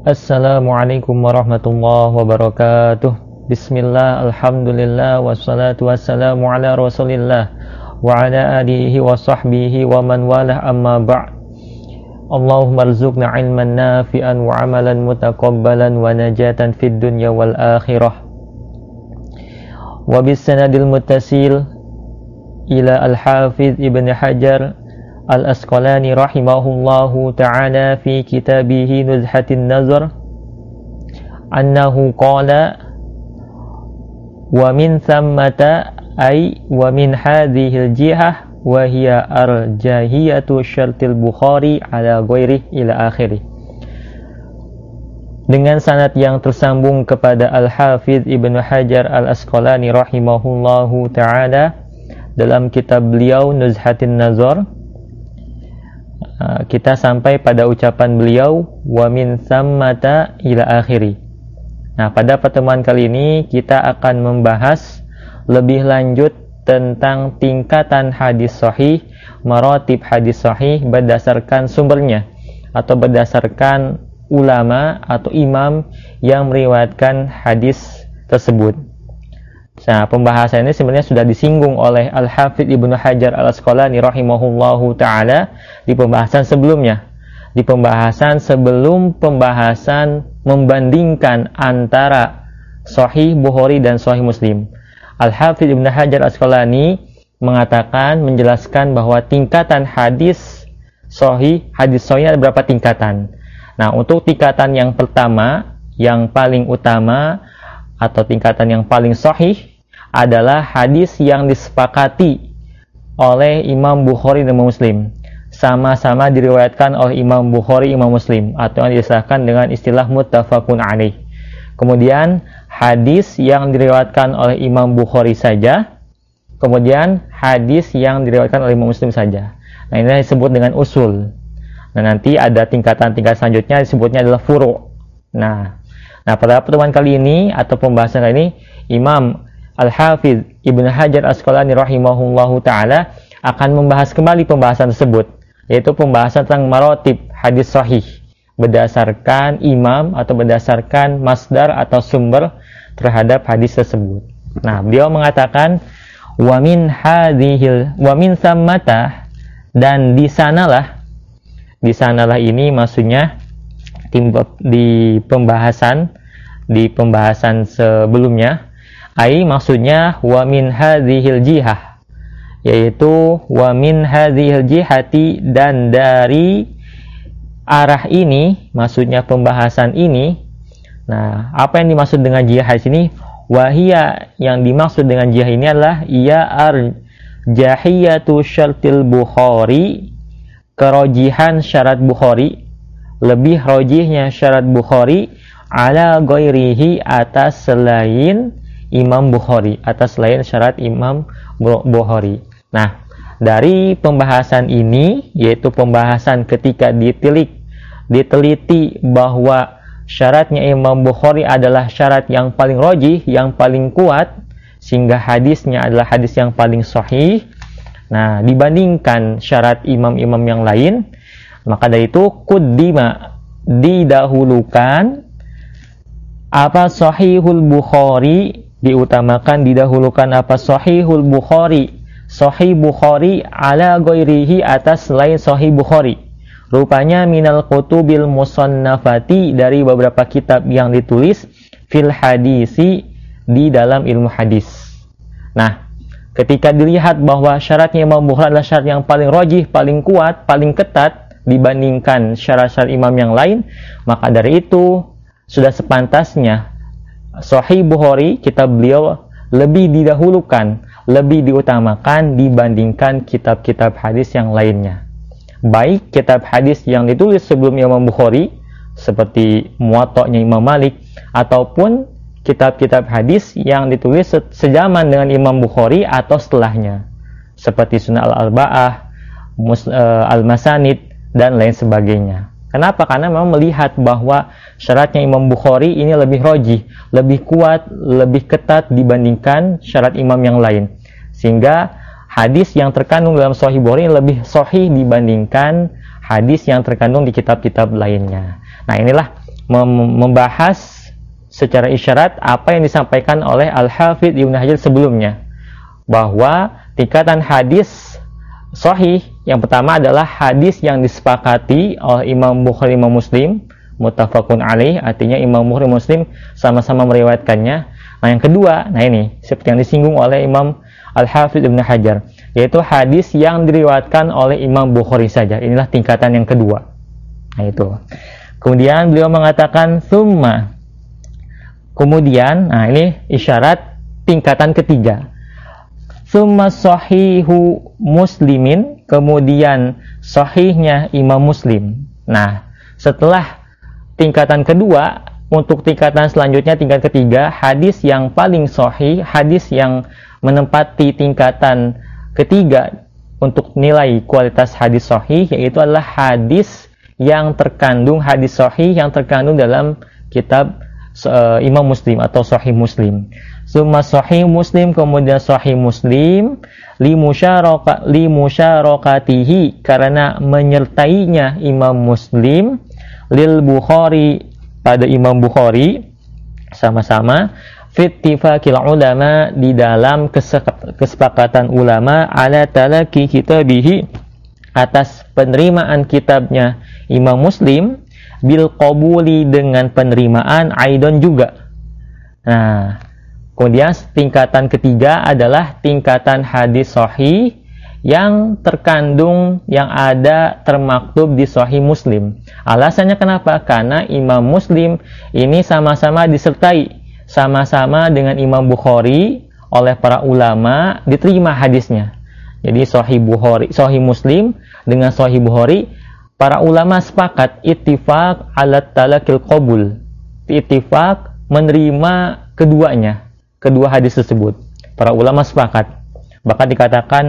Assalamualaikum warahmatullahi wabarakatuh Bismillah, Alhamdulillah, wassalatu wassalamu ala rasulillah Wa ala alihi wa sahbihi wa man walah amma ba' Allahumma rizukna ilman nafi'an wa amalan mutakabbalan wa najatan fid dunya wal akhirah Wa bisanadil mutasil ila al-hafiz ibn Hajar Al-Asqalani rahimahullahu ta'ala fi kitabihi Nuzhatin Nazar annahu qala wa min thammata ay wa min hadhihi al-jihah wa hiya arjahiyatu syartil Bukhari ala ghairi ila akhiri dengan sanad yang tersambung kepada Al-Hafidh Ibnu Hajar Al-Asqalani rahimahullahu taala dalam kitab beliau Nuzhatin Nazar kita sampai pada ucapan beliau wa min sammata ila akhiri. Nah, pada pertemuan kali ini kita akan membahas lebih lanjut tentang tingkatan hadis sahih, maratib hadis sahih berdasarkan sumbernya atau berdasarkan ulama atau imam yang meriwayatkan hadis tersebut. Nah, pembahasan ini sebenarnya sudah disinggung oleh Al-Hafidh Ibnu Hajar Al-Asqalani rahimahullahu taala di pembahasan sebelumnya. Di pembahasan sebelum pembahasan membandingkan antara Sahih Bukhari dan Sahih Muslim. Al-Hafidh Ibnu Hajar Al-Asqalani mengatakan menjelaskan bahwa tingkatan hadis sahih, hadis sahih ada berapa tingkatan. Nah, untuk tingkatan yang pertama, yang paling utama atau tingkatan yang paling sahih adalah hadis yang disepakati oleh Imam Bukhari dan Muslim. Sama-sama diriwayatkan oleh Imam Bukhari, Imam Muslim atau yang disahkan dengan istilah muttafaqun alaih. Kemudian hadis yang diriwayatkan oleh Imam Bukhari saja, kemudian hadis yang diriwayatkan oleh Imam Muslim saja. Nah, ini disebut dengan usul. Nah, nanti ada tingkatan-tingkat selanjutnya disebutnya adalah furu. Nah, nah pada pertemuan kali ini atau pembahasan kali ini Imam Al-Hafidh Ibn Hajar Asqalani rahimahullahu taala akan membahas kembali pembahasan tersebut yaitu pembahasan tentang marotib hadis sahih berdasarkan imam atau berdasarkan masdar atau sumber terhadap hadis tersebut. Nah, beliau mengatakan wa min hadhil wa min sammata dan di sanalah di sanalah ini maksudnya di pembahasan di pembahasan sebelumnya. Ai maksudnya wa min hadhil jihah yaitu wa min hadhil jihati dan dari arah ini maksudnya pembahasan ini. Nah apa yang dimaksud dengan jihah di sini? Wahia yang dimaksud dengan jihah ini adalah ia ar jahiyatu syartil bukhari kerojihan syarat bukhari lebih rojihnya syarat bukhari ala goirihi atas selain Imam Bukhari atas lain syarat Imam Bukhari. Nah, dari pembahasan ini yaitu pembahasan ketika ditilik diteliti bahwa syaratnya Imam Bukhari adalah syarat yang paling rojih, yang paling kuat sehingga hadisnya adalah hadis yang paling sahih. Nah, dibandingkan syarat imam-imam yang lain, maka dari itu kuddima didahulukan apa sahihul Bukhari diutamakan didahulukan apa sahihul Bukhari? Sahih Bukhari ala goirihi atas selain sahih Bukhari. Rupanya minal kutubil musannafati dari beberapa kitab yang ditulis fil hadisi di dalam ilmu hadis. Nah ketika dilihat bahwa syaratnya Imam Bukhari adalah syarat yang paling rojih, paling kuat, paling ketat dibandingkan syarat-syarat imam yang lain maka dari itu sudah sepantasnya Sahih Bukhari kitab beliau lebih didahulukan, lebih diutamakan dibandingkan kitab-kitab hadis yang lainnya. Baik kitab hadis yang ditulis sebelum Imam Bukhari seperti Muwatta'nya Imam Malik ataupun kitab-kitab hadis yang ditulis sejaman dengan Imam Bukhari atau setelahnya seperti Sunnah Al-Arba'ah, eh, Al-Masanid dan lain sebagainya. Kenapa? Karena memang melihat bahwa syaratnya Imam Bukhari ini lebih roji, lebih kuat, lebih ketat dibandingkan syarat imam yang lain. Sehingga hadis yang terkandung dalam Sahih Bukhari lebih sahih dibandingkan hadis yang terkandung di kitab-kitab lainnya. Nah inilah membahas secara isyarat apa yang disampaikan oleh Al-Hafidh Ibnu Hajar sebelumnya bahwa tingkatan hadis sahih yang pertama adalah hadis yang disepakati oleh Imam Bukhari Imam Muslim mutafakun alaih artinya Imam Bukhari Muslim sama-sama meriwayatkannya. Nah yang kedua nah ini seperti yang disinggung oleh Imam Al-Hafidh Ibnu Hajar yaitu hadis yang diriwayatkan oleh Imam Bukhari saja. Inilah tingkatan yang kedua. Nah itu. Kemudian beliau mengatakan summa kemudian nah ini isyarat tingkatan ketiga Summa sahihu muslimin, kemudian sahihnya Imam Muslim. Nah, setelah tingkatan kedua, untuk tingkatan selanjutnya, tingkat ketiga, hadis yang paling sahih, hadis yang menempati tingkatan ketiga untuk nilai kualitas hadis sahih, yaitu adalah hadis yang terkandung, hadis sahih yang terkandung dalam kitab uh, Imam Muslim atau Sahih Muslim. Summa sahih muslim kemudian sahih muslim. Li musyaraka li musyarakatihi karena menyertainya Imam Muslim. Lil Bukhari pada Imam Bukhari sama-sama. Fittifakil ulama di dalam kesepakatan ulama ala talaki kitabihi atas penerimaan kitabnya Imam Muslim bil qabuli dengan penerimaan aidon juga. Nah, Kemudian tingkatan ketiga adalah tingkatan hadis sahih yang terkandung yang ada termaktub di sahih Muslim. Alasannya kenapa? Karena Imam Muslim ini sama-sama disertai sama-sama dengan Imam Bukhari oleh para ulama diterima hadisnya. Jadi sahih Bukhari, sahih Muslim dengan sahih Bukhari para ulama sepakat ittifaq alat talakil qabul. Ittifaq menerima keduanya kedua hadis tersebut. Para ulama sepakat. Bahkan dikatakan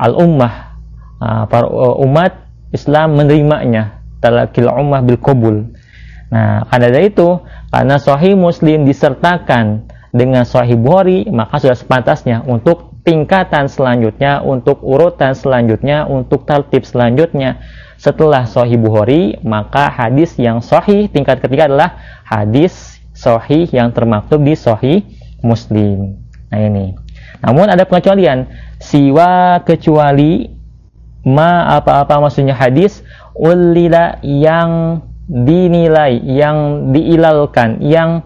al-ummah, uh, para uh, umat Islam menerimanya. Talakil ummah bil qabul. Nah, karena dari itu, karena sahih Muslim disertakan dengan sahih Bukhari, maka sudah sepantasnya untuk tingkatan selanjutnya, untuk urutan selanjutnya, untuk tertib selanjutnya. Setelah sahih Bukhari, maka hadis yang sahih tingkat ketiga adalah hadis sahih yang termaktub di sahih muslim. Nah ini. Namun ada pengecualian. Siwa kecuali ma apa-apa maksudnya hadis ulila yang dinilai, yang diilalkan, yang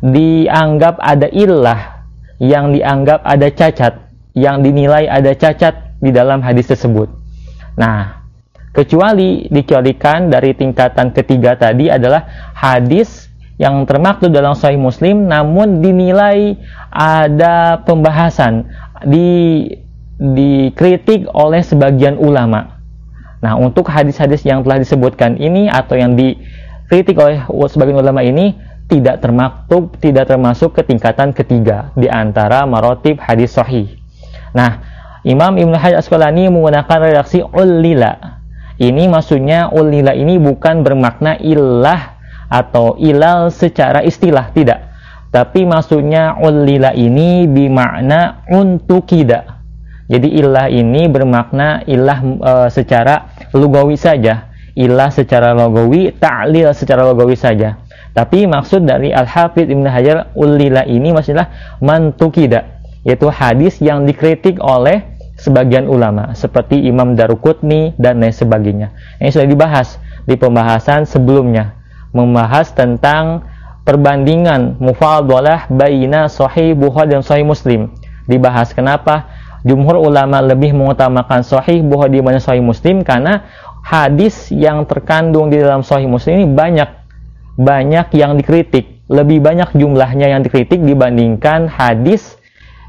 dianggap ada ilah, yang dianggap ada cacat, yang dinilai ada cacat di dalam hadis tersebut. Nah, kecuali dikecualikan dari tingkatan ketiga tadi adalah hadis yang termaktub dalam Sahih Muslim namun dinilai ada pembahasan di dikritik oleh sebagian ulama. Nah, untuk hadis-hadis yang telah disebutkan ini atau yang dikritik oleh sebagian ulama ini tidak termaktub, tidak termasuk ke tingkatan ketiga di antara marotib hadis sahih. Nah, Imam Ibn Hajar Asqalani menggunakan redaksi ulila. Ini maksudnya ulila ini bukan bermakna ilah atau ilal secara istilah tidak. Tapi maksudnya ulila ini bimakna untuk tidak jadi ilah ini bermakna ilah e, secara lugawi saja. Ilah secara logawi ta'lil secara logawi saja. Tapi maksud dari Al-Hafidh Ibn Hajar ulila ini maksudnya mantukida. Yaitu hadis yang dikritik oleh sebagian ulama seperti Imam Darukutni dan lain sebagainya. Ini sudah dibahas di pembahasan sebelumnya membahas tentang perbandingan mufadalah baina sahih Bukhari dan sahih Muslim. Dibahas kenapa jumhur ulama lebih mengutamakan sahih Bukhari dibanding sahih Muslim? Karena hadis yang terkandung di dalam sahih Muslim ini banyak banyak yang dikritik, lebih banyak jumlahnya yang dikritik dibandingkan hadis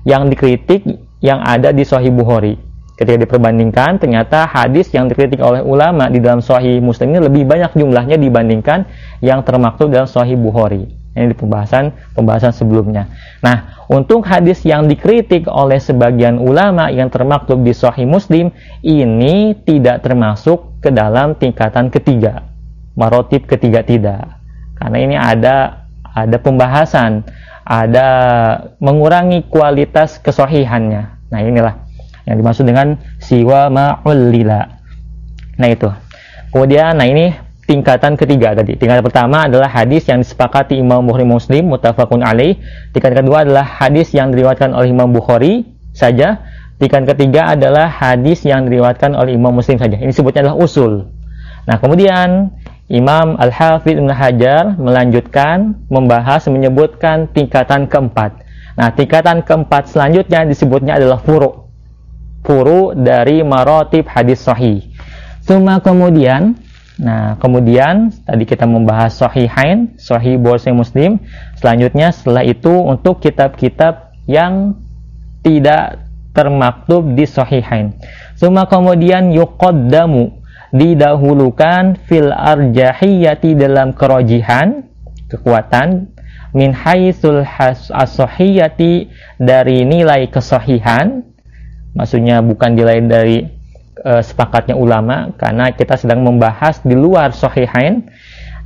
yang dikritik yang ada di sahih Bukhari ketika diperbandingkan ternyata hadis yang dikritik oleh ulama di dalam Sahih Muslim ini lebih banyak jumlahnya dibandingkan yang termaktub dalam Sahih Bukhari. Ini di pembahasan pembahasan sebelumnya. Nah, untuk hadis yang dikritik oleh sebagian ulama yang termaktub di Sahih Muslim ini tidak termasuk ke dalam tingkatan ketiga, marotib ketiga tidak. Karena ini ada ada pembahasan, ada mengurangi kualitas kesohihannya. Nah, inilah yang dimaksud dengan siwa ma'ullila nah itu kemudian nah ini tingkatan ketiga tadi. Tingkatan pertama adalah hadis yang disepakati Imam Bukhari Muslim mutafakun alaih. Tingkatan kedua adalah hadis yang diriwayatkan oleh Imam Bukhari saja. Tingkatan ketiga adalah hadis yang diriwayatkan oleh Imam Muslim saja. Ini sebutnya adalah usul. Nah, kemudian Imam Al-Hafidh Ibn Hajar melanjutkan membahas menyebutkan tingkatan keempat. Nah, tingkatan keempat selanjutnya disebutnya adalah furu. Furu dari marotib hadis sahih. Cuma kemudian Nah, kemudian tadi kita membahas Sahihain, Sahih Bukhari Muslim. Selanjutnya setelah itu untuk kitab-kitab yang tidak termaktub di Sahihain. Semua kemudian yuqaddamu didahulukan fil arjahiyati dalam kerojihan kekuatan min haitsul as-sahihiyati dari nilai kesahihan maksudnya bukan nilai dari uh, sepakatnya ulama karena kita sedang membahas di luar sahihain.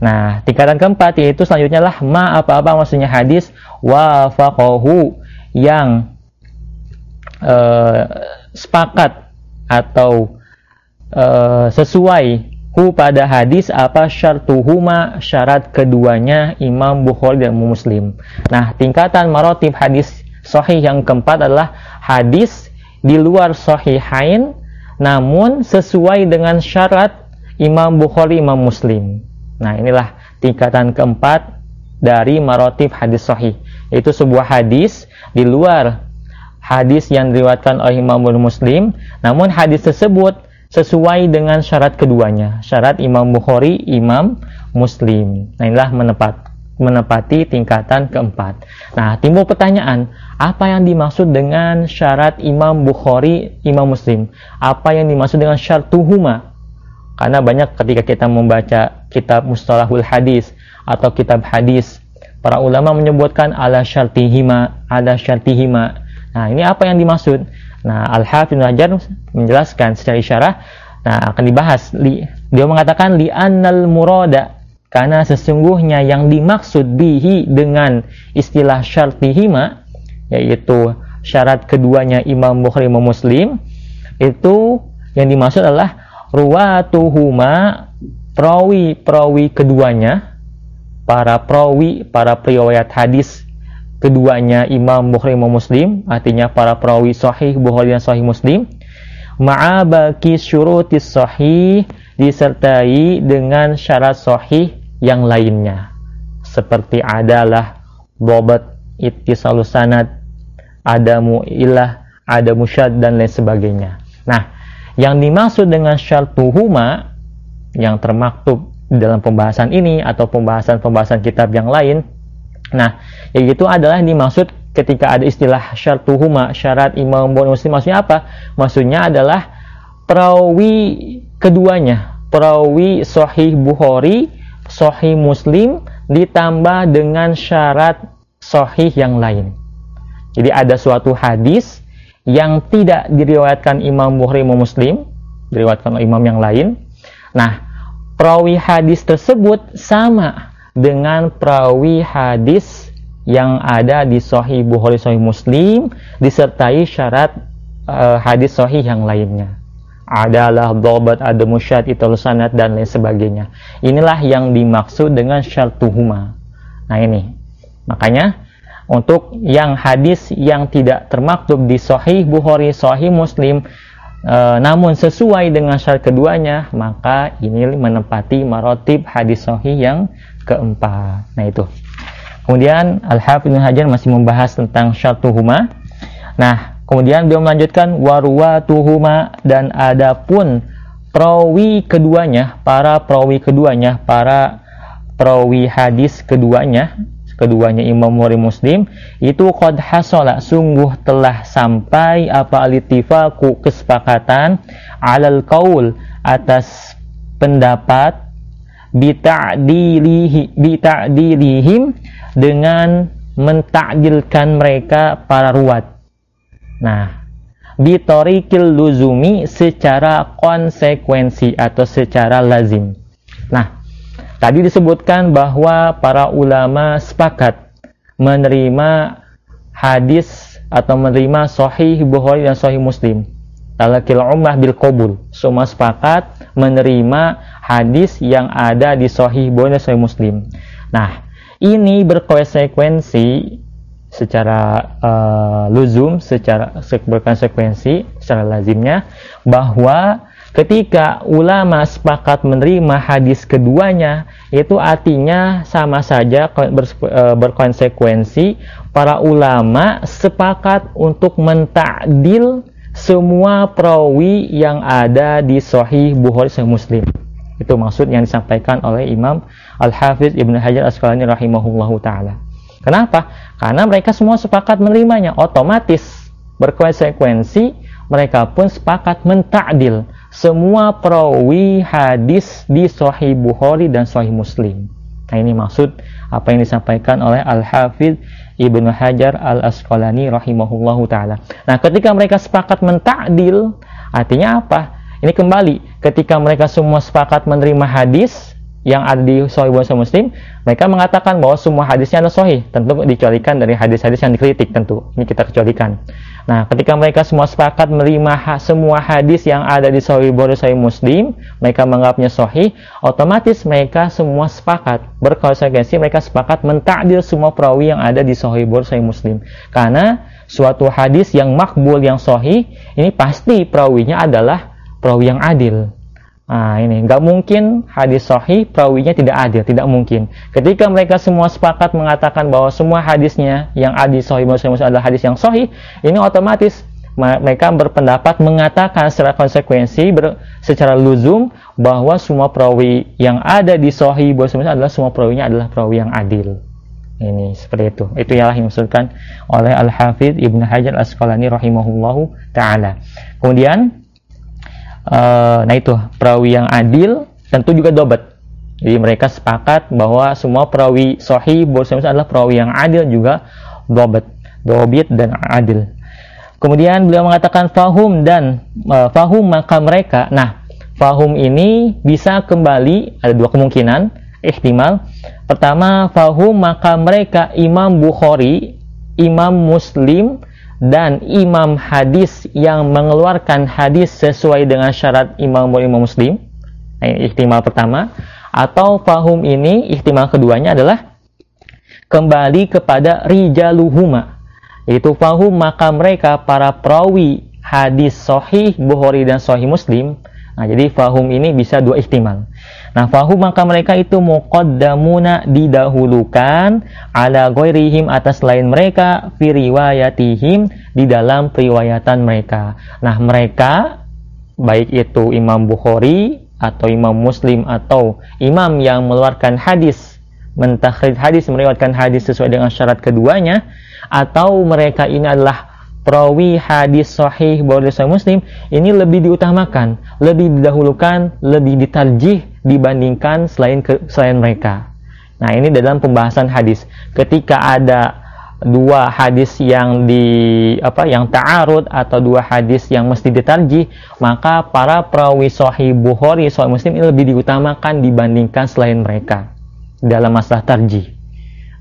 Nah, tingkatan keempat yaitu selanjutnya lah ma apa-apa maksudnya hadis wafaqahu yang uh, sepakat atau uh, sesuai hu pada hadis apa syartuhuma syarat keduanya Imam Bukhari dan Muslim. Nah, tingkatan marotib hadis sahih yang keempat adalah hadis di luar sahihain namun sesuai dengan syarat Imam Bukhari, Imam Muslim. Nah, inilah tingkatan keempat dari marotib hadis sahih. Itu sebuah hadis di luar hadis yang diriwayatkan oleh Imam Muslim, namun hadis tersebut sesuai dengan syarat keduanya, syarat Imam Bukhari, Imam Muslim. Nah, inilah menepat menepati tingkatan keempat. Nah, timbul pertanyaan, apa yang dimaksud dengan syarat Imam Bukhari, Imam Muslim? Apa yang dimaksud dengan syartuhuma? Karena banyak ketika kita membaca kitab Mustalahul Hadis atau kitab hadis, para ulama menyebutkan ala syartihima, ada syartihima. Nah, ini apa yang dimaksud? Nah, Al-Hafidh Hajar menjelaskan secara isyarah, nah akan dibahas. Dia mengatakan li annal murada karena sesungguhnya yang dimaksud bihi dengan istilah syartihima yaitu syarat keduanya Imam Bukhari Imam Muslim itu yang dimaksud adalah ruwatuhuma perawi-perawi keduanya para perawi para periwayat hadis keduanya Imam Bukhari Imam Muslim artinya para perawi sahih Bukhari dan sahih Muslim ma'abaki syurutis sahih disertai dengan syarat sahih yang lainnya. Seperti adalah bobat ittisalus sanad adamu ilah ada musyad dan lain sebagainya. Nah yang dimaksud dengan syartuhuma yang termaktub dalam pembahasan ini atau pembahasan-pembahasan kitab yang lain nah yaitu adalah dimaksud ketika ada istilah syartuhuma syarat imam bukhari muslim. Maksudnya apa? Maksudnya adalah perawi keduanya perawi sahih bukhari Sahih Muslim ditambah dengan syarat sahih yang lain. Jadi ada suatu hadis yang tidak diriwayatkan Imam Bukhari Imam Muslim, diriwayatkan oleh imam yang lain. Nah, perawi hadis tersebut sama dengan perawi hadis yang ada di Sahih Bukhari Sahih Muslim disertai syarat uh, hadis sahih yang lainnya adalah dobat ada musyad itu sanat dan lain sebagainya. Inilah yang dimaksud dengan syartuhuma. Nah ini. Makanya untuk yang hadis yang tidak termaktub di Sahih Bukhari Sahih Muslim e, namun sesuai dengan syarat keduanya maka ini menempati marotib hadis Sahih yang keempat. Nah itu. Kemudian Al-Hafidh Hajar masih membahas tentang syartuhuma. Nah Kemudian beliau melanjutkan tuhuma dan adapun perawi keduanya, para perawi keduanya, para perawi hadis keduanya, keduanya Imam Bukhari Muslim itu qad hasala sungguh telah sampai apa alitifaku kesepakatan alal qaul atas pendapat bita'dilihi bita'dilihim dengan mentakjilkan mereka para ruwat Nah, bitorikil luzumi secara konsekuensi atau secara lazim. Nah, tadi disebutkan bahwa para ulama sepakat menerima hadis atau menerima sahih Bukhari dan sahih Muslim. talakil ummah bil qabul semua sepakat menerima hadis yang ada di sahih Bukhari sahih Muslim nah ini berkonsekuensi secara uh, luzum secara berkonsekuensi secara lazimnya bahwa ketika ulama sepakat menerima hadis keduanya itu artinya sama saja eh, berkonsekuensi para ulama sepakat untuk mentakdil semua perawi yang ada di Sahih Bukhari Sahih Muslim. Itu maksud yang disampaikan oleh Imam Al-Hafiz Ibnu Hajar Asqalani rahimahullahu taala. Kenapa? Karena mereka semua sepakat menerimanya, otomatis berkonsekuensi mereka pun sepakat mentakdil semua perawi hadis di Sahih Bukhari dan Sahih Muslim. Nah ini maksud apa yang disampaikan oleh Al-Hafidh Ibnu Hajar Al-Asqalani rahimahullahu taala. Nah, ketika mereka sepakat mentakdil, artinya apa? Ini kembali ketika mereka semua sepakat menerima hadis yang ada di Sahih Bukhari Muslim, mereka mengatakan bahwa semua hadisnya adalah sahih, tentu dikecualikan dari hadis-hadis yang dikritik tentu. Ini kita kecualikan. Nah, ketika mereka semua sepakat menerima ha semua hadis yang ada di Sahih Bukhari Sahih Muslim, mereka menganggapnya sahih, otomatis mereka semua sepakat berkonsekuensi mereka sepakat mentakdir semua perawi yang ada di Sahih Bukhari Sahih Muslim. Karena suatu hadis yang makbul yang sahih ini pasti perawinya adalah perawi yang adil. Nah ini nggak mungkin hadis sahih perawinya tidak adil, tidak mungkin. Ketika mereka semua sepakat mengatakan bahwa semua hadisnya yang adil sahih muslim adalah hadis yang sahih, ini otomatis mereka berpendapat mengatakan secara konsekuensi ber, secara luzum bahwa semua perawi yang ada di sahih muslim adalah semua perawinya adalah perawi yang adil. Ini seperti itu. Itu yang dimaksudkan oleh Al Hafidh Ibnu Hajar Asqalani rahimahullahu taala. Kemudian uh, nah itu perawi yang adil tentu juga dobat. Jadi mereka sepakat bahwa semua perawi sahih Bukhari adalah perawi yang adil juga dobat dobit dan adil. Kemudian beliau mengatakan fahum dan uh, fahum maka mereka. Nah fahum ini bisa kembali ada dua kemungkinan ihtimal. Pertama fahum maka mereka Imam Bukhari Imam Muslim dan imam hadis yang mengeluarkan hadis sesuai dengan syarat imam imam muslim ini ihtimal pertama atau fahum ini ihtimal keduanya adalah kembali kepada rijaluhuma yaitu fahum maka mereka para perawi hadis sahih Bukhari dan sahih Muslim. Nah jadi fahum ini bisa dua ihtimal Nah, fahum maka mereka itu muqaddamuna didahulukan ala ghairihim atas lain mereka fi riwayatihim di dalam periwayatan mereka. Nah, mereka baik itu Imam Bukhari atau Imam Muslim atau imam yang mengeluarkan hadis mentakhrij hadis meriwayatkan hadis sesuai dengan syarat keduanya atau mereka ini adalah perawi hadis sahih Bukhari Muslim ini lebih diutamakan, lebih didahulukan, lebih ditarjih dibandingkan selain ke, selain mereka. Nah, ini dalam pembahasan hadis. Ketika ada dua hadis yang di apa yang ta'arud atau dua hadis yang mesti ditarjih, maka para perawi sahih Bukhari, sahih Muslim ini lebih diutamakan dibandingkan selain mereka dalam masalah tarjih.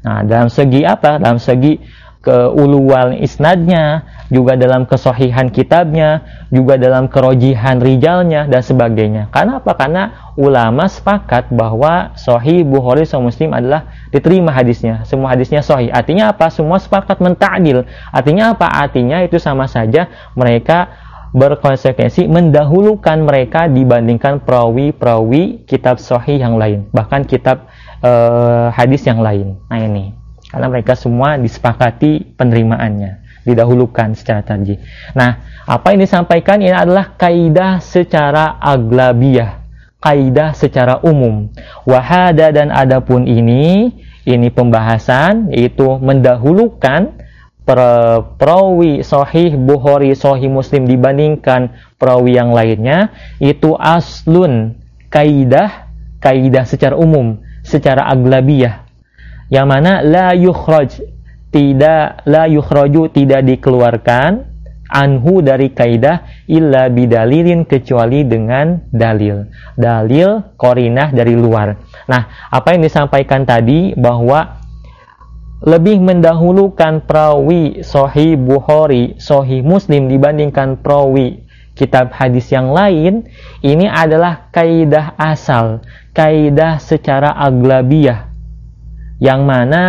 Nah, dalam segi apa? Dalam segi keuluan isnadnya, juga dalam kesohihan kitabnya, juga dalam kerojihan rijalnya dan sebagainya. Karena apa? Karena ulama sepakat bahwa sohi Bukhari Sahih Muslim adalah diterima hadisnya. Semua hadisnya sohi. Artinya apa? Semua sepakat mentakdil. Artinya apa? Artinya itu sama saja mereka berkonsekuensi mendahulukan mereka dibandingkan perawi-perawi kitab sohi yang lain. Bahkan kitab uh, hadis yang lain. Nah ini karena mereka semua disepakati penerimaannya didahulukan secara tarjih. Nah, apa yang disampaikan ini adalah kaidah secara aglabiyah, kaidah secara umum. Wahada dan adapun ini, ini pembahasan yaitu mendahulukan perawi sahih Bukhari sahih Muslim dibandingkan perawi yang lainnya itu aslun kaidah kaidah secara umum secara aglabiyah yang mana la yukhraj tidak la yukhraju tidak dikeluarkan anhu dari kaidah illa bidalilin kecuali dengan dalil. Dalil korinah dari luar. Nah, apa yang disampaikan tadi bahwa lebih mendahulukan perawi Sahih Bukhari, Sahih Muslim dibandingkan perawi kitab hadis yang lain, ini adalah kaidah asal, kaidah secara aglabiyah. Yang mana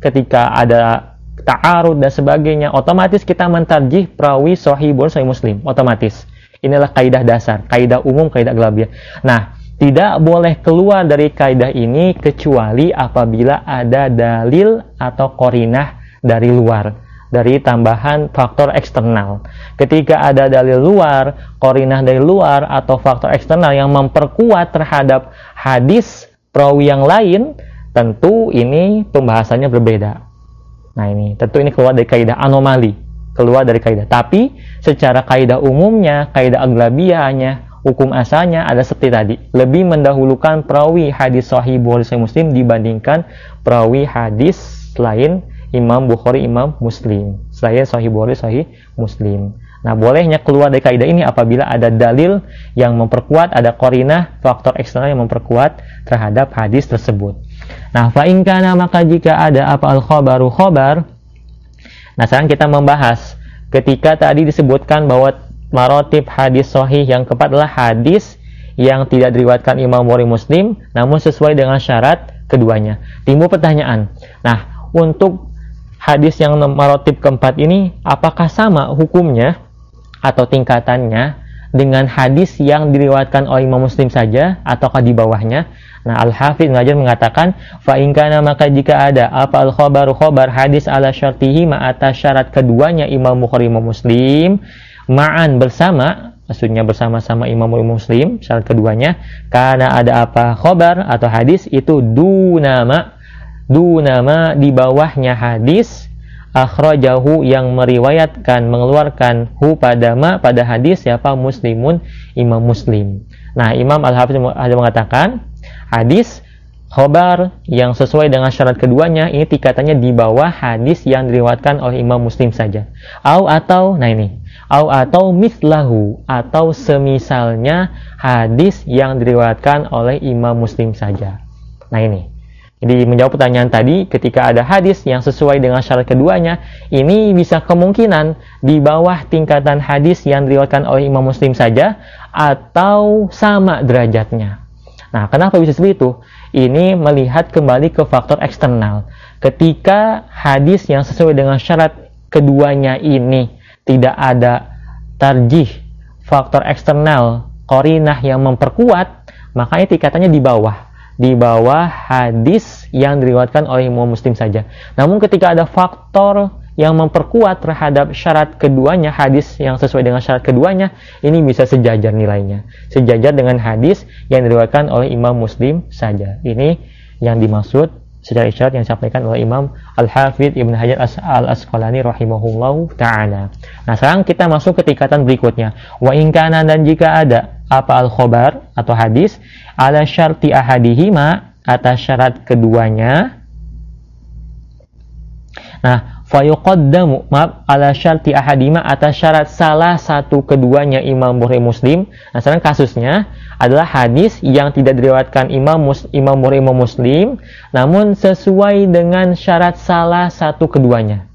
ketika ada ta'arud dan sebagainya, otomatis kita mentarjih perawi sahih sahih muslim, otomatis. Inilah kaidah dasar, kaidah umum, kaidah aglabiyah. Nah, tidak boleh keluar dari kaidah ini kecuali apabila ada dalil atau korinah dari luar dari tambahan faktor eksternal. Ketika ada dalil luar, korinah dari luar atau faktor eksternal yang memperkuat terhadap hadis perawi yang lain, tentu ini pembahasannya berbeda. Nah ini, tentu ini keluar dari kaidah anomali, keluar dari kaidah. Tapi secara kaidah umumnya, kaidah aglabiahnya, hukum asalnya ada seperti tadi lebih mendahulukan perawi hadis sahih Bukhari sahih Muslim dibandingkan perawi hadis lain Imam Bukhari Imam Muslim selain sahih Bukhari sahih Muslim nah bolehnya keluar dari kaidah ini apabila ada dalil yang memperkuat ada korinah faktor eksternal yang memperkuat terhadap hadis tersebut nah fa'inkana maka jika ada apa al khobaru khobar nah sekarang kita membahas ketika tadi disebutkan bahwa marotib hadis sahih yang keempat adalah hadis yang tidak diriwatkan Imam Bukhari Muslim namun sesuai dengan syarat keduanya. Timbul pertanyaan. Nah, untuk hadis yang marotib keempat ini apakah sama hukumnya atau tingkatannya dengan hadis yang diriwatkan oleh Imam Muslim saja ataukah di bawahnya? Nah, Al-Hafidz Ngajar mengatakan, fa maka jika ada apa al-khabaru khabar hadis ala syartihi ma atas syarat keduanya Imam Bukhari Imam Muslim ma'an bersama maksudnya bersama-sama imam muslim syarat keduanya karena ada apa khobar atau hadis itu du nama du nama di bawahnya hadis akhrajahu yang meriwayatkan mengeluarkan hu pada ma pada hadis siapa muslimun imam muslim nah imam al-hafiz ada mengatakan hadis khobar yang sesuai dengan syarat keduanya ini tingkatannya di bawah hadis yang diriwayatkan oleh imam muslim saja au atau nah ini au atau mislahu atau semisalnya hadis yang diriwayatkan oleh Imam Muslim saja. Nah ini. Jadi menjawab pertanyaan tadi, ketika ada hadis yang sesuai dengan syarat keduanya, ini bisa kemungkinan di bawah tingkatan hadis yang diriwayatkan oleh Imam Muslim saja atau sama derajatnya. Nah, kenapa bisa seperti itu? Ini melihat kembali ke faktor eksternal. Ketika hadis yang sesuai dengan syarat keduanya ini tidak ada tarjih faktor eksternal korinah yang memperkuat maka itu tingkatannya di bawah di bawah hadis yang diriwatkan oleh Imam Muslim saja namun ketika ada faktor yang memperkuat terhadap syarat keduanya hadis yang sesuai dengan syarat keduanya ini bisa sejajar nilainya sejajar dengan hadis yang diriwayatkan oleh Imam Muslim saja ini yang dimaksud secara isyarat yang disampaikan oleh Imam Al-Hafidh Ibn Hajar Al-Asqalani rahimahullahu ta'ala. Nah, sekarang kita masuk ke tingkatan berikutnya. Wa ingkana dan jika ada apa al-khobar atau hadis ala syarti ahadihima atas syarat keduanya. Nah, fayuqaddamu maaf ala syarti ahadima atas syarat salah satu keduanya Imam Bukhari Muslim. Nah, sekarang kasusnya adalah hadis yang tidak diriwayatkan Imam Mus, Imam Bukhari Muslim namun sesuai dengan syarat salah satu keduanya.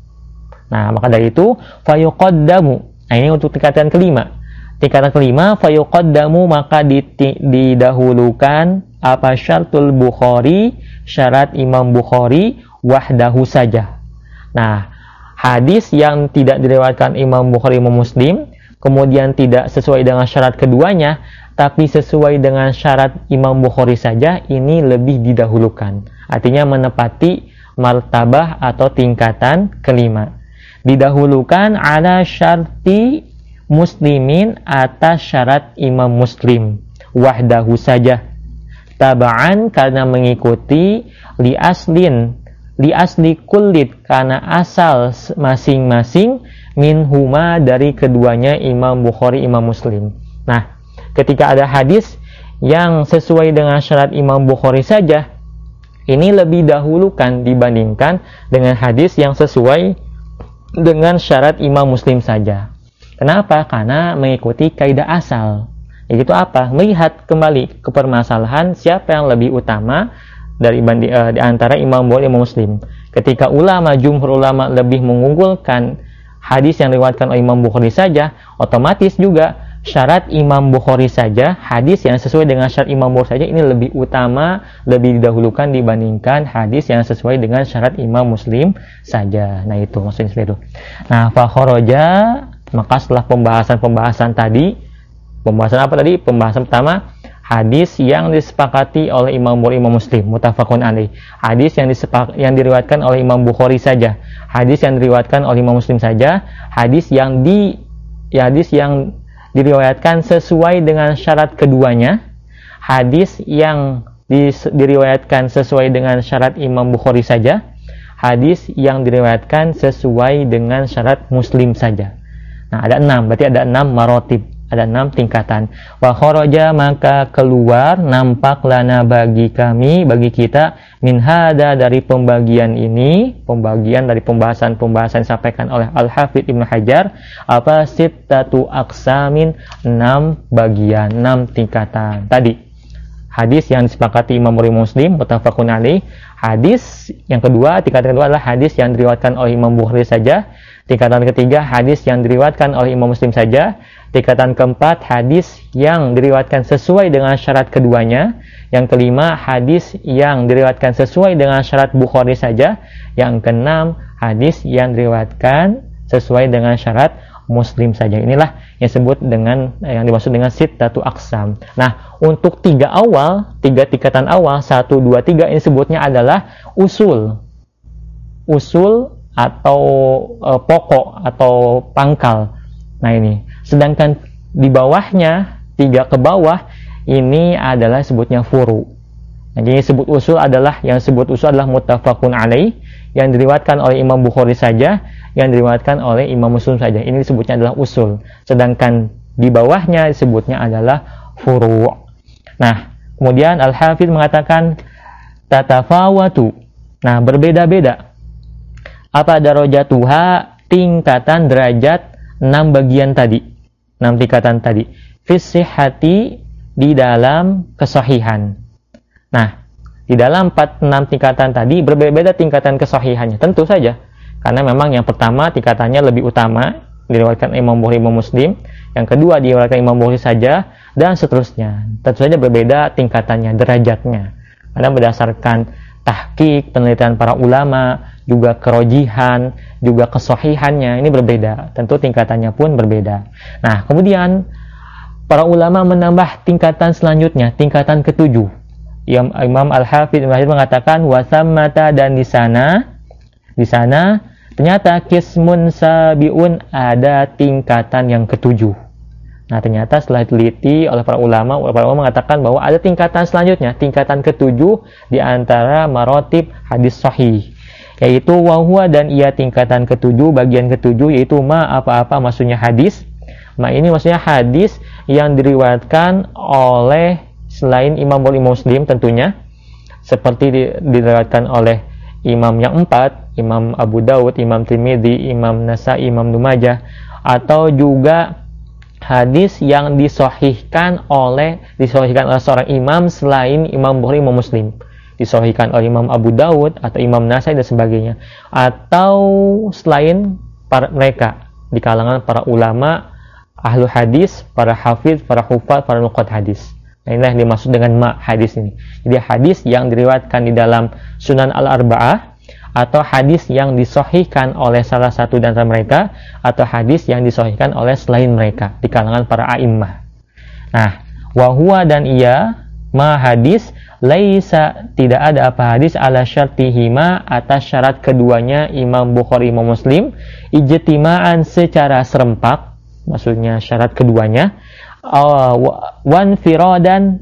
Nah, maka dari itu fayuqaddamu. Nah, ini untuk tingkatan kelima. Tingkatan kelima fayuqaddamu maka didahulukan apa syaratul Bukhari, syarat Imam Bukhari wahdahu saja Nah, hadis yang tidak dilewatkan Imam Bukhari Imam Muslim, kemudian tidak sesuai dengan syarat keduanya, tapi sesuai dengan syarat Imam Bukhari saja, ini lebih didahulukan. Artinya menepati martabah atau tingkatan kelima. Didahulukan ada syarti muslimin atas syarat Imam Muslim. Wahdahu saja. Tabaan karena mengikuti li aslin li asli kulit karena asal masing-masing min huma dari keduanya Imam Bukhari Imam Muslim. Nah, ketika ada hadis yang sesuai dengan syarat Imam Bukhari saja, ini lebih dahulukan dibandingkan dengan hadis yang sesuai dengan syarat Imam Muslim saja. Kenapa? Karena mengikuti kaidah asal. Yaitu apa? Melihat kembali ke permasalahan siapa yang lebih utama dari bandi, uh, di antara Imam Bukhari Imam Muslim. Ketika ulama jumhur ulama lebih mengunggulkan hadis yang diriwayatkan oleh Imam Bukhari saja, otomatis juga syarat Imam Bukhari saja, hadis yang sesuai dengan syarat Imam Bukhari saja ini lebih utama, lebih didahulukan dibandingkan hadis yang sesuai dengan syarat Imam Muslim saja. Nah itu maksudnya itu. Nah, fakhoroja maka setelah pembahasan-pembahasan tadi, pembahasan apa tadi? Pembahasan pertama hadis yang disepakati oleh Imam Bukhari Imam Muslim. Mutafakun alaih. Hadis yang disepak, yang diriwayatkan oleh Imam Bukhari saja. Hadis yang diriwayatkan oleh Imam Muslim saja. Hadis yang di ya, hadis yang diriwayatkan sesuai dengan syarat keduanya. Hadis yang diriwayatkan sesuai dengan syarat Imam Bukhari saja. Hadis yang diriwayatkan sesuai dengan syarat Muslim saja nah ada enam berarti ada enam marotib ada enam tingkatan. Wa maka keluar nampak lana bagi kami, bagi kita min hada dari pembagian ini, pembagian dari pembahasan-pembahasan disampaikan oleh Al-Hafidh Ibnu Hajar, apa sittatu aksamin enam bagian, enam tingkatan. Tadi hadis yang disepakati Imam Bukhari Muslim mutafakun alaih. Hadis yang kedua, tingkatan kedua adalah hadis yang diriwayatkan oleh Imam Bukhari saja. Tingkatan ketiga, hadis yang diriwayatkan oleh Imam Muslim saja. Tingkatan keempat, hadis yang diriwatkan sesuai dengan syarat keduanya. Yang kelima, hadis yang diriwatkan sesuai dengan syarat Bukhari saja. Yang keenam, hadis yang diriwatkan sesuai dengan syarat Muslim saja. Inilah yang disebut dengan yang dimaksud dengan sittatu aksam. Nah, untuk tiga awal, tiga tingkatan awal, satu, dua, tiga, ini sebutnya adalah usul. Usul atau e, pokok atau pangkal. Nah ini Sedangkan di bawahnya, tiga ke bawah, ini adalah sebutnya furu. Nah, jadi sebut usul adalah yang sebut usul adalah muttafaqun alaih yang diriwatkan oleh Imam Bukhari saja, yang diriwatkan oleh Imam Muslim saja. Ini disebutnya adalah usul. Sedangkan di bawahnya disebutnya adalah furu. Nah, kemudian Al-Hafidh mengatakan tatafawatu. Nah, berbeda-beda. Apa darajatuha? Tingkatan derajat enam bagian tadi. Enam tingkatan tadi. Hati di dalam kesahihan. Nah di dalam empat enam tingkatan tadi berbeda-beda tingkatan kesahihannya. Tentu saja. Karena memang yang pertama tingkatannya lebih utama diriwayatkan Imam Bukhari Imam Muslim. Yang kedua diriwayatkan Imam Bukhari saja dan seterusnya. Tentu saja berbeda tingkatannya derajatnya. Karena berdasarkan tahqiq penelitian para ulama juga kerojihan, juga kesohihannya ini berbeda. Tentu tingkatannya pun berbeda. Nah, kemudian para ulama menambah tingkatan selanjutnya, tingkatan ketujuh. Imam Al-Hafidh mengatakan wasamata dan di sana di sana ternyata kismun sabiun ada tingkatan yang ketujuh. Nah, ternyata setelah diteliti oleh para ulama, para ulama mengatakan bahwa ada tingkatan selanjutnya, tingkatan ketujuh di antara marotib hadis sahih yaitu wahwa dan ia tingkatan ketujuh bagian ketujuh yaitu ma apa-apa maksudnya hadis. Ma ini maksudnya hadis yang diriwayatkan oleh selain Imam Bukhari Muslim tentunya seperti di, diriwayatkan oleh imam yang empat Imam Abu Daud, Imam Tirmidzi, Imam Nasai, Imam Numajah atau juga hadis yang disohihkan oleh disohihkan oleh seorang imam selain Imam Bukhari Imam Muslim disohikan oleh Imam Abu Dawud atau Imam Nasai dan sebagainya atau selain para mereka di kalangan para ulama ahlu hadis, para hafiz, para hufaz, para nuqad hadis. Nah, inilah yang dimaksud dengan ma hadis ini. Jadi hadis yang diriwayatkan di dalam Sunan Al-Arba'ah atau hadis yang disohhikan oleh salah satu di antara mereka atau hadis yang disohhikan oleh selain mereka di kalangan para a'immah. Nah, wahua dan ia ma hadis laisa tidak ada apa hadis ala syartihima atas syarat keduanya Imam Bukhari Imam Muslim ijtima'an secara serempak maksudnya syarat keduanya uh,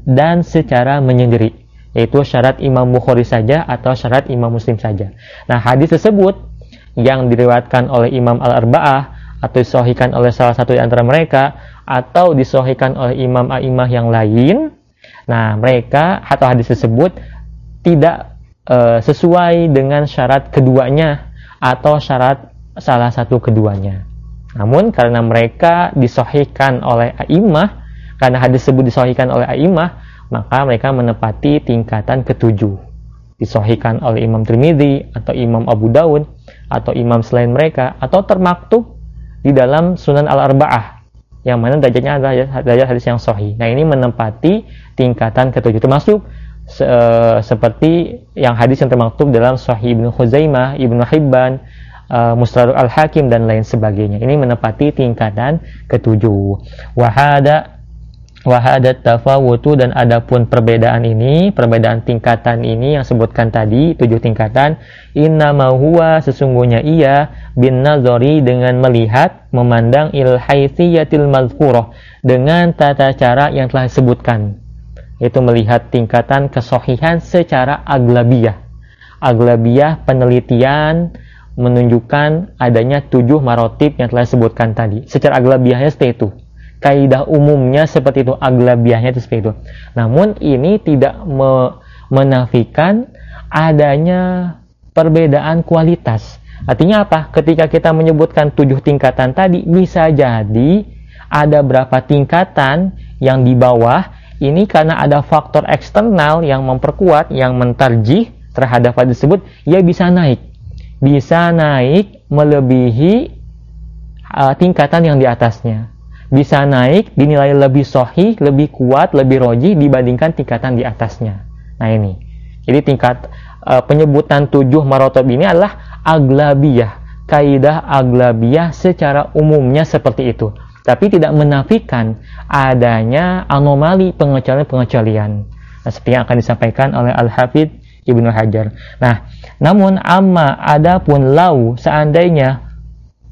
dan secara menyendiri yaitu syarat Imam Bukhari saja atau syarat Imam Muslim saja. Nah, hadis tersebut yang diriwayatkan oleh Imam Al-Arba'ah atau disohikan oleh salah satu di antara mereka atau disohikan oleh imam a'imah yang lain Nah, mereka atau hadis tersebut tidak e, sesuai dengan syarat keduanya atau syarat salah satu keduanya. Namun karena mereka disohikan oleh aimah, karena hadis tersebut disohikan oleh aimah, maka mereka menepati tingkatan ketujuh. Disohikan oleh Imam Trimidi atau Imam Abu Daud atau imam selain mereka atau termaktub di dalam Sunan Al-Arba'ah yang mana derajatnya adalah derajat hadis yang sahih. Nah, ini menempati tingkatan ketujuh termasuk se seperti yang hadis yang termaktub dalam Sahih Ibnu Khuzaimah, Ibnu Hibban, uh, Al-Hakim dan lain sebagainya. Ini menempati tingkatan ketujuh. Wahada wahadat tafawutu dan adapun perbedaan ini, perbedaan tingkatan ini yang sebutkan tadi, tujuh tingkatan, inna huwa sesungguhnya ia bin nazari dengan melihat, memandang il haythiyatil mazkurah dengan tata cara yang telah disebutkan. Itu melihat tingkatan kesohihan secara aglabiyah. Aglabiyah penelitian menunjukkan adanya tujuh marotip yang telah disebutkan tadi. Secara aglabiyahnya seperti itu kaidah umumnya seperti itu, aglabiahnya itu seperti itu. Namun ini tidak me menafikan adanya perbedaan kualitas. Artinya apa? Ketika kita menyebutkan tujuh tingkatan tadi, bisa jadi ada berapa tingkatan yang di bawah ini karena ada faktor eksternal yang memperkuat, yang mentarjih terhadap hal tersebut, ia bisa naik. Bisa naik melebihi uh, tingkatan yang di atasnya bisa naik dinilai lebih sohi, lebih kuat, lebih roji dibandingkan tingkatan di atasnya. Nah ini, jadi tingkat uh, penyebutan tujuh marotob ini adalah aglabiyah, kaidah aglabiyah secara umumnya seperti itu. Tapi tidak menafikan adanya anomali pengecualian-pengecualian. Nah, seperti yang akan disampaikan oleh Al-Hafidh Ibnu Hajar. Nah, namun amma adapun lau seandainya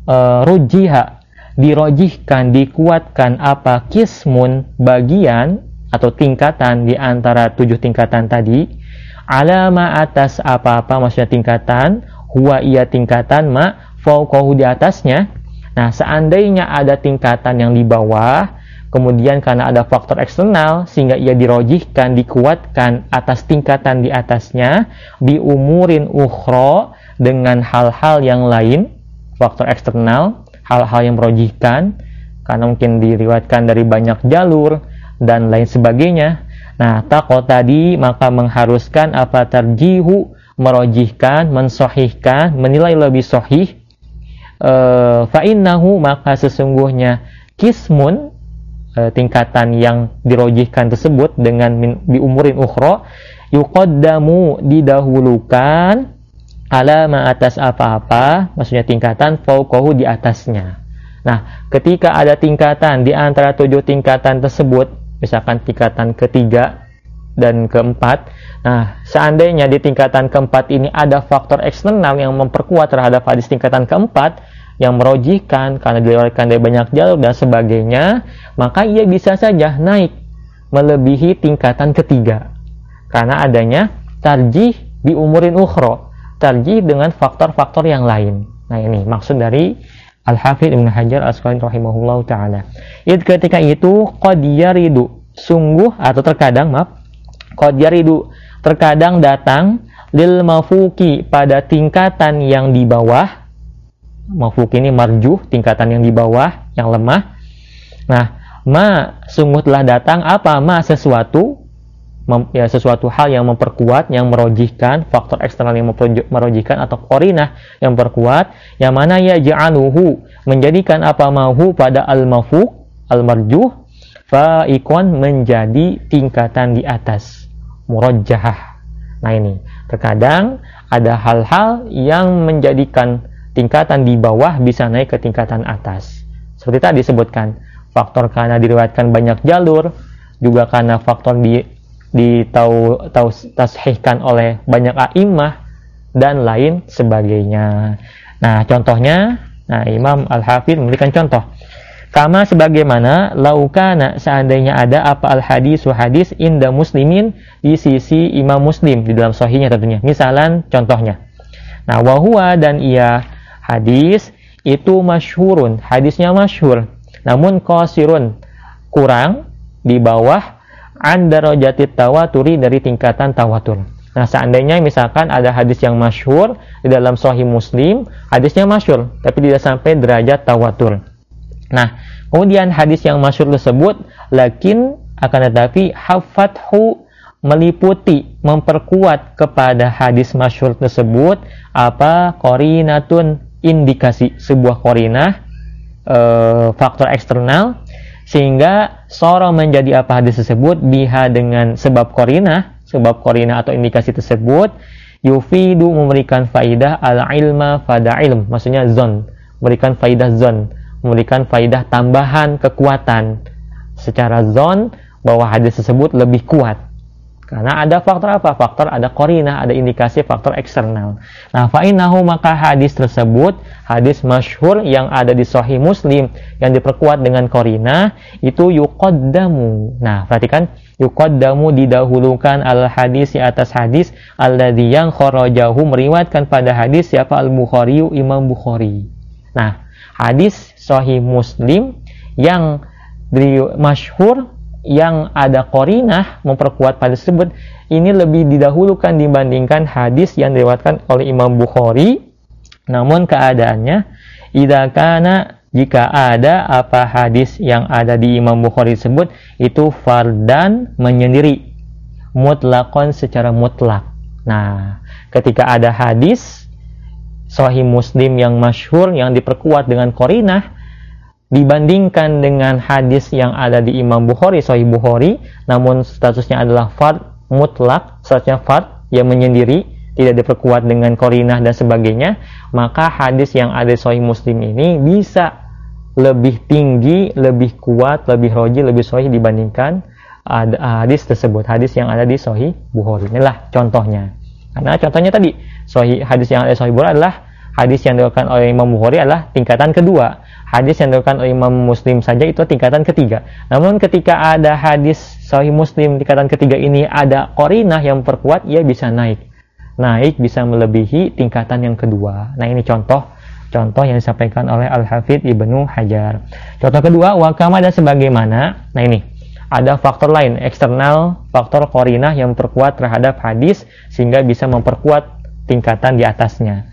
uh, rujiha dirojihkan, dikuatkan apa kismun bagian atau tingkatan di antara tujuh tingkatan tadi. Alama atas apa-apa maksudnya tingkatan huwa ia tingkatan ma fauqahu di atasnya. Nah seandainya ada tingkatan yang di bawah kemudian karena ada faktor eksternal sehingga ia dirojihkan dikuatkan atas tingkatan di atasnya di umurin ukhro dengan hal-hal yang lain faktor eksternal hal-hal yang merojihkan karena mungkin diriwatkan dari banyak jalur dan lain sebagainya. Nah, takwa tadi maka mengharuskan apa terjihu merojihkan, mensohihkan, menilai lebih sohih. E, fa'innahu maka sesungguhnya kismun e, tingkatan yang dirojihkan tersebut dengan min, diumurin ukhro yuqaddamu didahulukan alama atas apa-apa, maksudnya tingkatan fauqahu di atasnya. Nah, ketika ada tingkatan di antara tujuh tingkatan tersebut, misalkan tingkatan ketiga dan keempat, nah seandainya di tingkatan keempat ini ada faktor eksternal yang memperkuat terhadap hadis tingkatan keempat, yang merojihkan karena dilewatkan dari banyak jalur dan sebagainya, maka ia bisa saja naik melebihi tingkatan ketiga. Karena adanya tarjih di umurin ukhro tarjih dengan faktor-faktor yang lain. Nah ini maksud dari Al-Hafidh Ibn Hajar Al-Asqalani rahimahullah ta'ala. Itu ketika itu qad yaridu. Sungguh atau terkadang maaf qad yaridu. Terkadang datang lil mafuki pada tingkatan yang di bawah. Mafuki ini marjuh tingkatan yang di bawah yang lemah. Nah ma sungguh telah datang apa? Ma sesuatu ya sesuatu hal yang memperkuat, yang merojihkan, faktor eksternal yang merojihkan atau korinah yang memperkuat, yang mana ya ja'aluhu menjadikan apa mahu pada al-mafuk, al-marjuh, fa'ikon menjadi tingkatan di atas, murajjahah. Nah ini, terkadang ada hal-hal yang menjadikan tingkatan di bawah bisa naik ke tingkatan atas. Seperti tadi disebutkan, faktor karena diriwayatkan banyak jalur, juga karena faktor di ditau tashihkan oleh banyak a'immah dan lain sebagainya. Nah, contohnya, nah Imam Al-Hafidh memberikan contoh. Kama sebagaimana laukana seandainya ada apa al-hadis hadis inda muslimin di sisi Imam Muslim di dalam sahihnya tentunya. Misalan contohnya. Nah, wahua dan ia hadis itu masyhurun, hadisnya masyhur. Namun qasirun kurang di bawah andarojati tawaturi dari tingkatan tawatur. Nah, seandainya misalkan ada hadis yang masyhur di dalam Sahih Muslim, hadisnya masyhur, tapi tidak sampai derajat tawatur. Nah, kemudian hadis yang masyhur tersebut, lakin akan tetapi hafathu meliputi, memperkuat kepada hadis masyhur tersebut apa korinatun indikasi sebuah korinah e, faktor eksternal sehingga seorang menjadi apa hadis tersebut? Biha dengan sebab korina sebab korina atau indikasi tersebut yufidu memberikan faidah al ilma pada ilm. Maksudnya zon. Memberikan faidah zon. Memberikan faidah tambahan kekuatan. Secara zon bahwa hadis tersebut lebih kuat karena ada faktor apa? Faktor ada korina, ada indikasi faktor eksternal. Nah, fa'inahu maka hadis tersebut, hadis masyhur yang ada di Sahih Muslim yang diperkuat dengan korina itu yuqaddamu. Nah, perhatikan yuqaddamu didahulukan al hadis di atas hadis alladzi yang kharajahu meriwayatkan pada hadis siapa al Bukhari Imam Bukhari. Nah, hadis Sahih Muslim yang di masyhur yang ada korinah memperkuat pada tersebut ini lebih didahulukan dibandingkan hadis yang diriwayatkan oleh Imam Bukhari. Namun keadaannya idza kana jika ada apa hadis yang ada di Imam Bukhari tersebut itu fardan menyendiri. Mutlakon secara mutlak. Nah ketika ada hadis Sahih Muslim yang masyhur yang diperkuat dengan korinah dibandingkan dengan hadis yang ada di Imam Bukhari, Sahih Bukhari, namun statusnya adalah fard mutlak, statusnya fard yang menyendiri, tidak diperkuat dengan korinah dan sebagainya, maka hadis yang ada di Sahih Muslim ini bisa lebih tinggi, lebih kuat, lebih roji, lebih sahih dibandingkan hadis tersebut, hadis yang ada di Sahih Bukhari. Inilah contohnya. Karena contohnya tadi, Sahih hadis yang ada di Sahih Bukhari adalah hadis yang dilakukan oleh Imam Bukhari adalah tingkatan kedua hadis yang dilakukan oleh Imam Muslim saja itu tingkatan ketiga. Namun ketika ada hadis Sahih Muslim tingkatan ketiga ini ada korinah yang memperkuat, ia bisa naik. Naik bisa melebihi tingkatan yang kedua. Nah ini contoh contoh yang disampaikan oleh Al Hafidh Ibnu Hajar. Contoh kedua wakama dan sebagaimana. Nah ini ada faktor lain eksternal faktor korinah yang memperkuat terhadap hadis sehingga bisa memperkuat tingkatan di atasnya.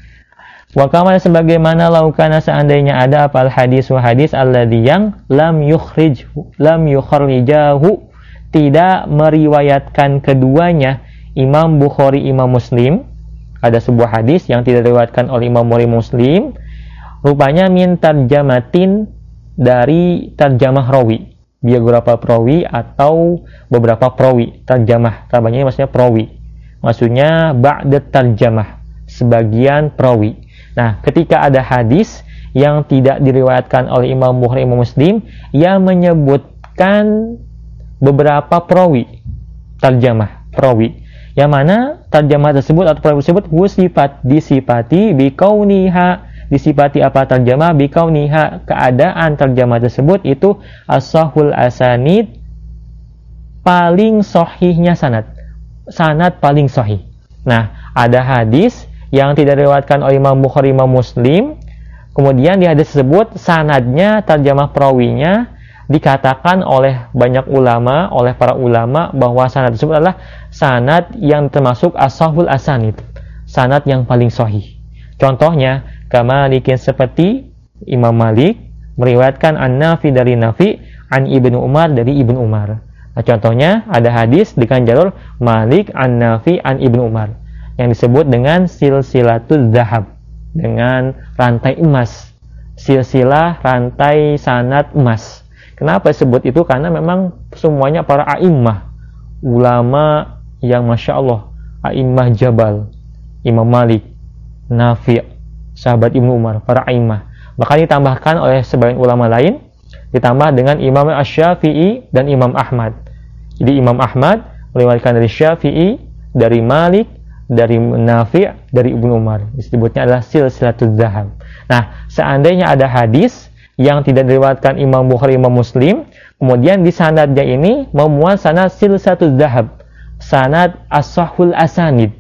Wa kama sebagaimana laukana seandainya ada apal hadis wa hadis alladhi yang lam yukhrij lam yukhrijahu tidak meriwayatkan keduanya Imam Bukhari Imam Muslim. Ada sebuah hadis yang tidak diriwayatkan oleh Imam Bukhari Muslim. Rupanya min tarjamatin dari tarjamah rawi. Biografi perawi atau beberapa perawi. Tarjamah tabanya maksudnya perawi. Maksudnya ba'da tarjamah. Sebagian perawi Nah, ketika ada hadis yang tidak diriwayatkan oleh Imam Bukhari Imam Muslim yang menyebutkan beberapa perawi terjemah perawi. Yang mana terjemah tersebut atau perawi tersebut sifat disifati bikauniha. Disifati apa terjemah bikauniha. Keadaan terjemah tersebut itu asahul asanid paling sohihnya sanad. Sanad paling sohih nah ada hadis yang tidak diriwayatkan oleh Imam Bukhari Imam Muslim. Kemudian di hadis tersebut sanadnya terjemah perawinya dikatakan oleh banyak ulama oleh para ulama bahwa sanad tersebut adalah sanad yang termasuk asahul asanid sanad yang paling sahih. Contohnya kamalikin seperti Imam Malik meriwayatkan an-Nafi dari Nafi an Ibnu Umar dari Ibnu Umar. Nah, contohnya ada hadis dengan jalur Malik an-Nafi an Ibnu Umar yang disebut dengan silsilatul zahab dengan rantai emas. Silsilah rantai sanat emas. Kenapa disebut itu? Karena memang semuanya para a'immah ulama yang masya Allah a'immah jabal Imam Malik Nafi' sahabat Ibnu Umar para a'immah. Bahkan ditambahkan oleh sebagian ulama lain ditambah dengan Imam Ash-Syafi'i dan Imam Ahmad. Jadi Imam Ahmad meriwayatkan dari Syafi'i dari Malik dari Nafi' dari Ibnu Umar. Disebutnya adalah silsilatul zahab. Nah, seandainya ada hadis yang tidak diriwayatkan Imam Bukhari Imam Muslim, kemudian di sanadnya ini memuat sanad silsilatul zahab, sanad as-sahul asanid.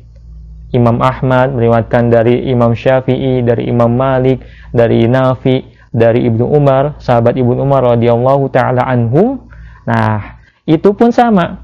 Imam Ahmad meriwayatkan dari Imam Syafi'i, dari Imam Malik, dari Nafi, dari Ibnu Umar, sahabat Ibnu Umar radhiyallahu taala anhum. Nah, itu pun sama.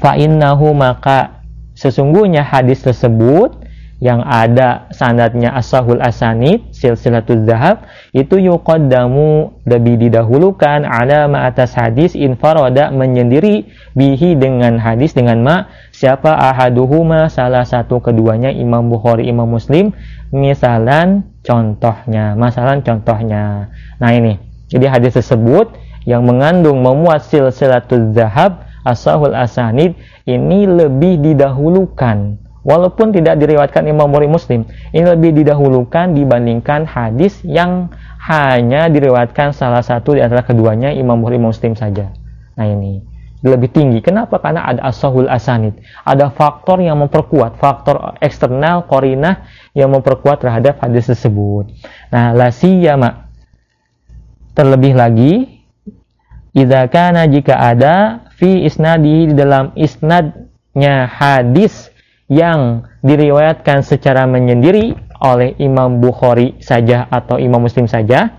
Fa innahu maka Sesungguhnya hadis tersebut yang ada sanadnya asahul asanid silsilatul zahab itu yuqaddamu lebih didahulukan ada ma atas hadis infaroda menyendiri bihi dengan hadis dengan ma siapa ahaduhuma salah satu keduanya Imam Bukhari Imam Muslim misalan contohnya masalah contohnya. Nah ini. Jadi hadis tersebut yang mengandung memuat silsilatul zahab asahul asanid ini lebih didahulukan walaupun tidak diriwayatkan Imam Bukhari Muslim ini lebih didahulukan dibandingkan hadis yang hanya diriwayatkan salah satu di antara keduanya Imam Bukhari Muslim saja nah ini lebih tinggi. Kenapa? Karena ada asahul asanid. Ada faktor yang memperkuat, faktor eksternal korinah yang memperkuat terhadap hadis tersebut. Nah, la siyama terlebih lagi idza kana jika ada fi isnadi di dalam isnadnya hadis yang diriwayatkan secara menyendiri oleh Imam Bukhari saja atau Imam Muslim saja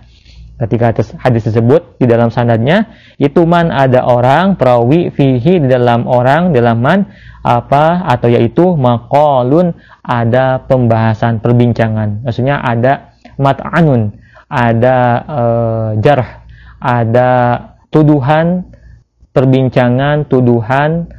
ketika hadis tersebut di dalam sanadnya itu man ada orang perawi fihi di dalam orang dalam man apa atau yaitu makolun ada pembahasan perbincangan. Maksudnya ada mat'anun ada e, jarh ada tuduhan perbincangan tuduhan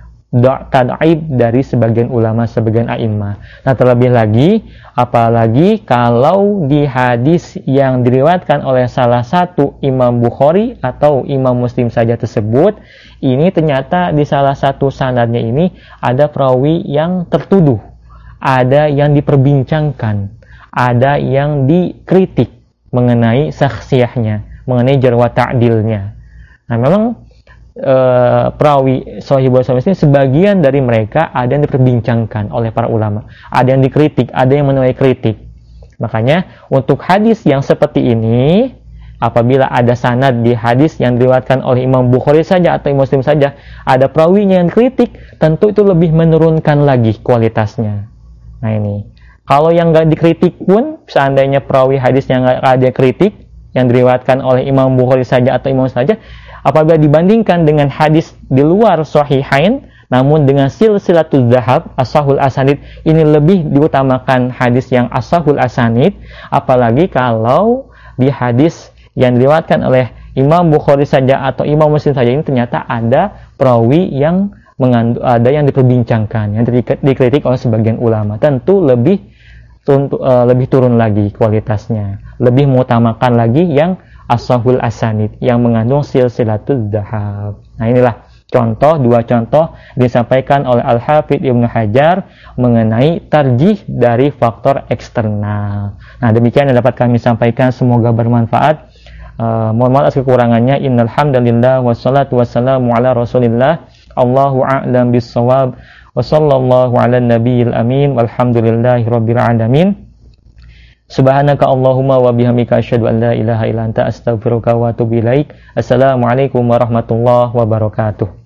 tadaib dari sebagian ulama, sebagian a'immah. Nah, terlebih lagi, apalagi kalau di hadis yang diriwatkan oleh salah satu Imam Bukhari atau Imam Muslim saja tersebut, ini ternyata di salah satu sanadnya ini ada perawi yang tertuduh, ada yang diperbincangkan, ada yang dikritik mengenai saksiahnya, mengenai jarwa ta'dilnya. Nah, memang uh, perawi Sahih ini sebagian dari mereka ada yang diperbincangkan oleh para ulama, ada yang dikritik, ada yang menuai kritik. Makanya untuk hadis yang seperti ini, apabila ada sanad di hadis yang diriwayatkan oleh Imam Bukhari saja atau Imam Muslim saja, ada perawinya yang kritik, tentu itu lebih menurunkan lagi kualitasnya. Nah ini, kalau yang nggak dikritik pun, seandainya perawi hadis yang nggak ada kritik, yang diriwayatkan oleh Imam Bukhari saja atau Imam Muslim saja, apabila dibandingkan dengan hadis di luar sahihain namun dengan silsilatul zahab asahul asanid ini lebih diutamakan hadis yang asahul asanid apalagi kalau di hadis yang diriwayatkan oleh Imam Bukhari saja atau Imam Muslim saja ini ternyata ada perawi yang mengandung ada yang diperbincangkan yang dikritik oleh sebagian ulama. Tentu lebih uh, lebih turun lagi kualitasnya lebih mengutamakan lagi yang asahul asanid yang mengandung silsilatul dahab. Nah inilah contoh, dua contoh disampaikan oleh Al-Hafidh Ibnu Hajar mengenai tarjih dari faktor eksternal. Nah demikian yang dapat kami sampaikan, semoga bermanfaat. Uh, mohon maaf atas kekurangannya. Innalhamdulillah wassalatu wassalamu ala rasulillah. Allahu a'lam bisawab. Wa sallallahu ala nabiyil amin. Walhamdulillahi rabbil alamin. Subhanaka Allahumma wa bihamika asyhadu an la ilaha illa anta astaghfiruka wa atubu ilaik. Assalamualaikum warahmatullahi wabarakatuh.